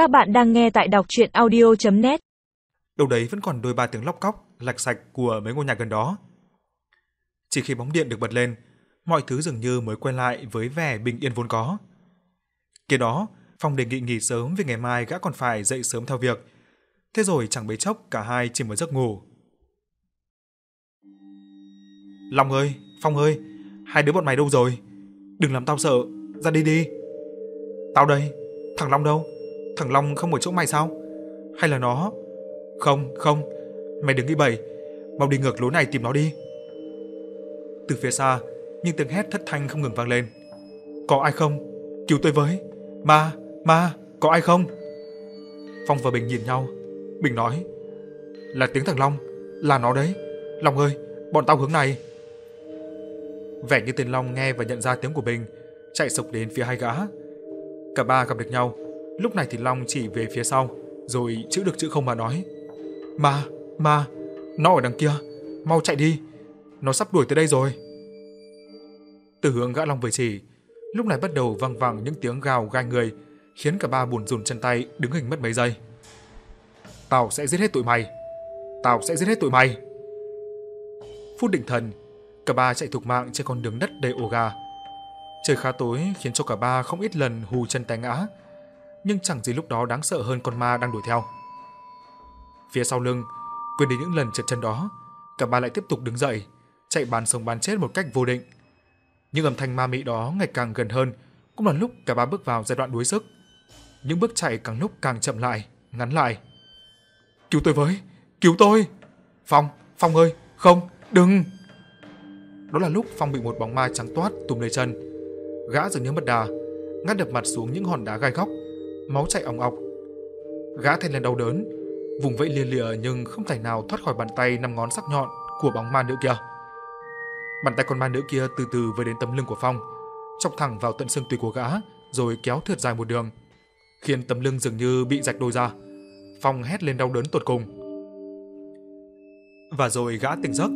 Các bạn đang nghe tại đọc chuyện audio.net đầu đấy vẫn còn đôi ba tiếng lóc cóc, lạch sạch của mấy ngôi nhà gần đó. Chỉ khi bóng điện được bật lên, mọi thứ dường như mới quay lại với vẻ bình yên vốn có. Kế đó, Phong đề nghị nghỉ sớm vì ngày mai gã còn phải dậy sớm theo việc. Thế rồi chẳng mấy chốc cả hai chìm vào giấc ngủ. Long ơi, Phong ơi, hai đứa bọn mày đâu rồi? Đừng làm tao sợ, ra đi đi. Tao đây, thằng Long đâu? Thằng Long không ở chỗ mày sao? Hay là nó? Không, không, mày đừng nghĩ bậy, mau đi ngược lối này tìm nó đi. Từ phía xa, những tiếng hét thất thanh không ngừng vang lên. Có ai không? Cứu tôi với. Ma, ma, có ai không? Phong và Bình nhìn nhau. Bình nói, là tiếng thằng Long, là nó đấy. Long ơi, bọn tao hướng này. Vẻ như tên Long nghe và nhận ra tiếng của Bình, chạy sục đến phía hai gã. Cả ba gặp được nhau, lúc này thì Long chỉ về phía sau, rồi chữ được chữ không mà nói. Ma, ma, nó ở đằng kia, mau chạy đi, nó sắp đuổi tới đây rồi. Từ hướng gã Long về chỉ, lúc này bắt đầu vang vẳng những tiếng gào gai người, khiến cả ba buồn rùn chân tay đứng hình mất mấy giây. Tao sẽ giết hết tụi mày. Tao sẽ giết hết tụi mày. Phút định thần, cả ba chạy thục mạng trên con đường đất đầy ổ gà. Trời khá tối khiến cho cả ba không ít lần hù chân té ngã, nhưng chẳng gì lúc đó đáng sợ hơn con ma đang đuổi theo. Phía sau lưng, quên đi những lần trượt chân đó, cả ba lại tiếp tục đứng dậy, chạy bán sống bán chết một cách vô định. Những âm thanh ma mị đó ngày càng gần hơn, cũng là lúc cả ba bước vào giai đoạn đuối sức. Những bước chạy càng lúc càng chậm lại, ngắn lại. Cứu tôi với, cứu tôi! Phong, Phong ơi, không, đừng! Đó là lúc Phong bị một bóng ma trắng toát túm lấy chân. Gã dường như mất đà, ngã đập mặt xuống những hòn đá gai góc, máu chảy ong ọc. Gã thét lên đau đớn, vùng vẫy lia lịa nhưng không thể nào thoát khỏi bàn tay năm ngón sắc nhọn của bóng ma nữ kia. Bàn tay con ma nữ kia từ từ với đến tấm lưng của Phong, chọc thẳng vào tận xương tùy của gã, rồi kéo thượt dài một đường, khiến tấm lưng dường như bị rạch đôi ra. Phong hét lên đau đớn tột cùng. Và rồi gã tỉnh giấc,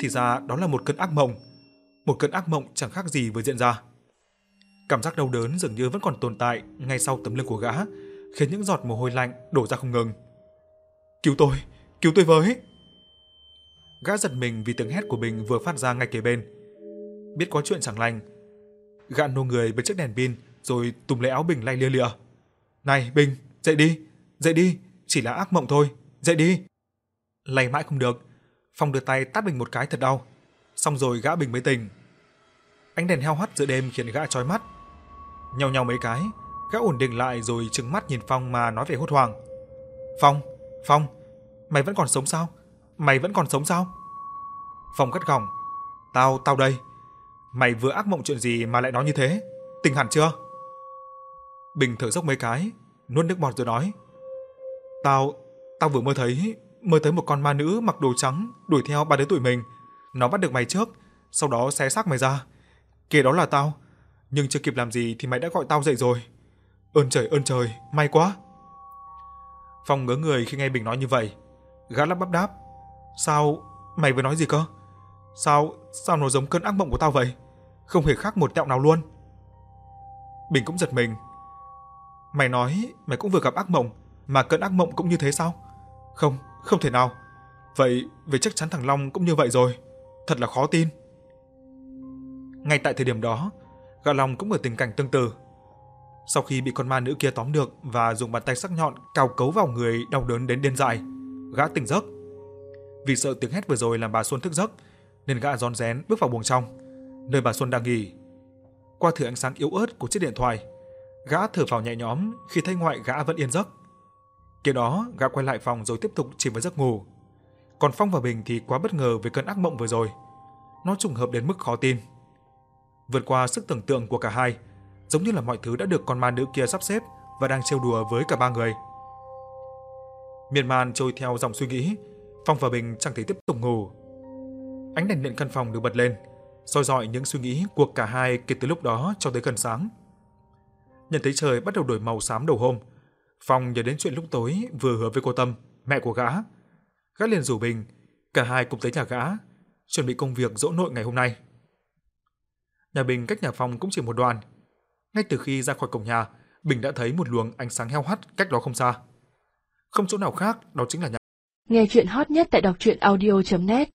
thì ra đó là một cơn ác mộng, một cơn ác mộng chẳng khác gì vừa diễn ra. Cảm giác đau đớn dường như vẫn còn tồn tại ngay sau tấm lưng của gã, khiến những giọt mồ hôi lạnh đổ ra không ngừng. "Cứu tôi, cứu tôi với!" Gã giật mình vì tiếng hét của mình vừa phát ra ngay kế bên. Biết có chuyện chẳng lành, gã nô người bật chiếc đèn pin rồi túm lấy áo Bình lay lia lịa. "Này Bình, dậy đi, dậy đi, chỉ là ác mộng thôi, dậy đi." Lay mãi không được, Phong đưa tay tát Bình một cái thật đau, xong rồi gã Bình mới tỉnh. Ánh đèn heo hắt giữa đêm khiến gã chói mắt. Nhau nhau mấy cái, gã ổn định lại rồi trừng mắt nhìn Phong mà nói vẻ hốt hoảng. "Phong, Phong, mày vẫn còn sống sao? Mày vẫn còn sống sao?" Phong gắt gỏng, "Tao, tao đây. Mày vừa ác mộng chuyện gì mà lại nói như thế? Tỉnh hẳn chưa?" Bình thở dốc mấy cái, nuốt nước bọt rồi nói, "Tao, tao vừa mơ thấy, mơ thấy một con ma nữ mặc đồ trắng đuổi theo ba đứa tụi mình. Nó bắt được mày trước, sau đó xé xác mày ra. Kìa đó là tao, nhưng chưa kịp làm gì thì mày đã gọi tao dậy rồi. Ơn trời ơn trời, may quá." Phong ngớ người khi nghe Bình nói như vậy, gã lắp bắp đáp, "Sao, mày vừa nói gì cơ? Sao, sao nó giống cơn ác mộng của tao vậy? Không hề khác một tẹo nào luôn." Bình cũng giật mình. "Mày nói mày cũng vừa gặp ác mộng, mà cơn ác mộng cũng như thế sao?" "Không, không thể nào. Vậy, về chắc chắn thằng Long cũng như vậy rồi. Thật là khó tin." Ngay tại thời điểm đó, gã lòng cũng ở tình cảnh tương tự. Sau khi bị con ma nữ kia tóm được và dùng bàn tay sắc nhọn cào cấu vào người đau đớn đến điên dại, gã tỉnh giấc. Vì sợ tiếng hét vừa rồi làm bà Xuân thức giấc, nên gã rón rén bước vào buồng trong, nơi bà Xuân đang nghỉ. Qua thử ánh sáng yếu ớt của chiếc điện thoại, gã thở phào nhẹ nhõm khi thấy ngoại gã vẫn yên giấc. Kế đó, gã quay lại phòng rồi tiếp tục chìm vào giấc ngủ. Còn Phong và Bình thì quá bất ngờ với cơn ác mộng vừa rồi. Nó trùng hợp đến mức khó tin. Vượt qua sức tưởng tượng của cả hai, giống như là mọi thứ đã được con ma nữ kia sắp xếp và đang trêu đùa với cả ba người. Miên man trôi theo dòng suy nghĩ, Phong và Bình chẳng thể tiếp tục ngủ. Ánh đèn điện căn phòng được bật lên, soi rọi những suy nghĩ của cả hai kể từ lúc đó cho tới gần sáng. Nhận thấy trời bắt đầu đổi màu xám đầu hôm, Phong nhớ đến chuyện lúc tối vừa hứa với cô Tâm, mẹ của gã. Gã liền rủ Bình, cả hai cùng tới nhà gã, chuẩn bị công việc dỗ nội ngày hôm nay. Nhà Bình cách nhà Phong cũng chỉ một đoạn. Ngay từ khi ra khỏi cổng nhà, Bình đã thấy một luồng ánh sáng heo hắt cách đó không xa. Không chỗ nào khác, đó chính là nhà. Nghe chuyện hot nhất tại đọc truyện audio.net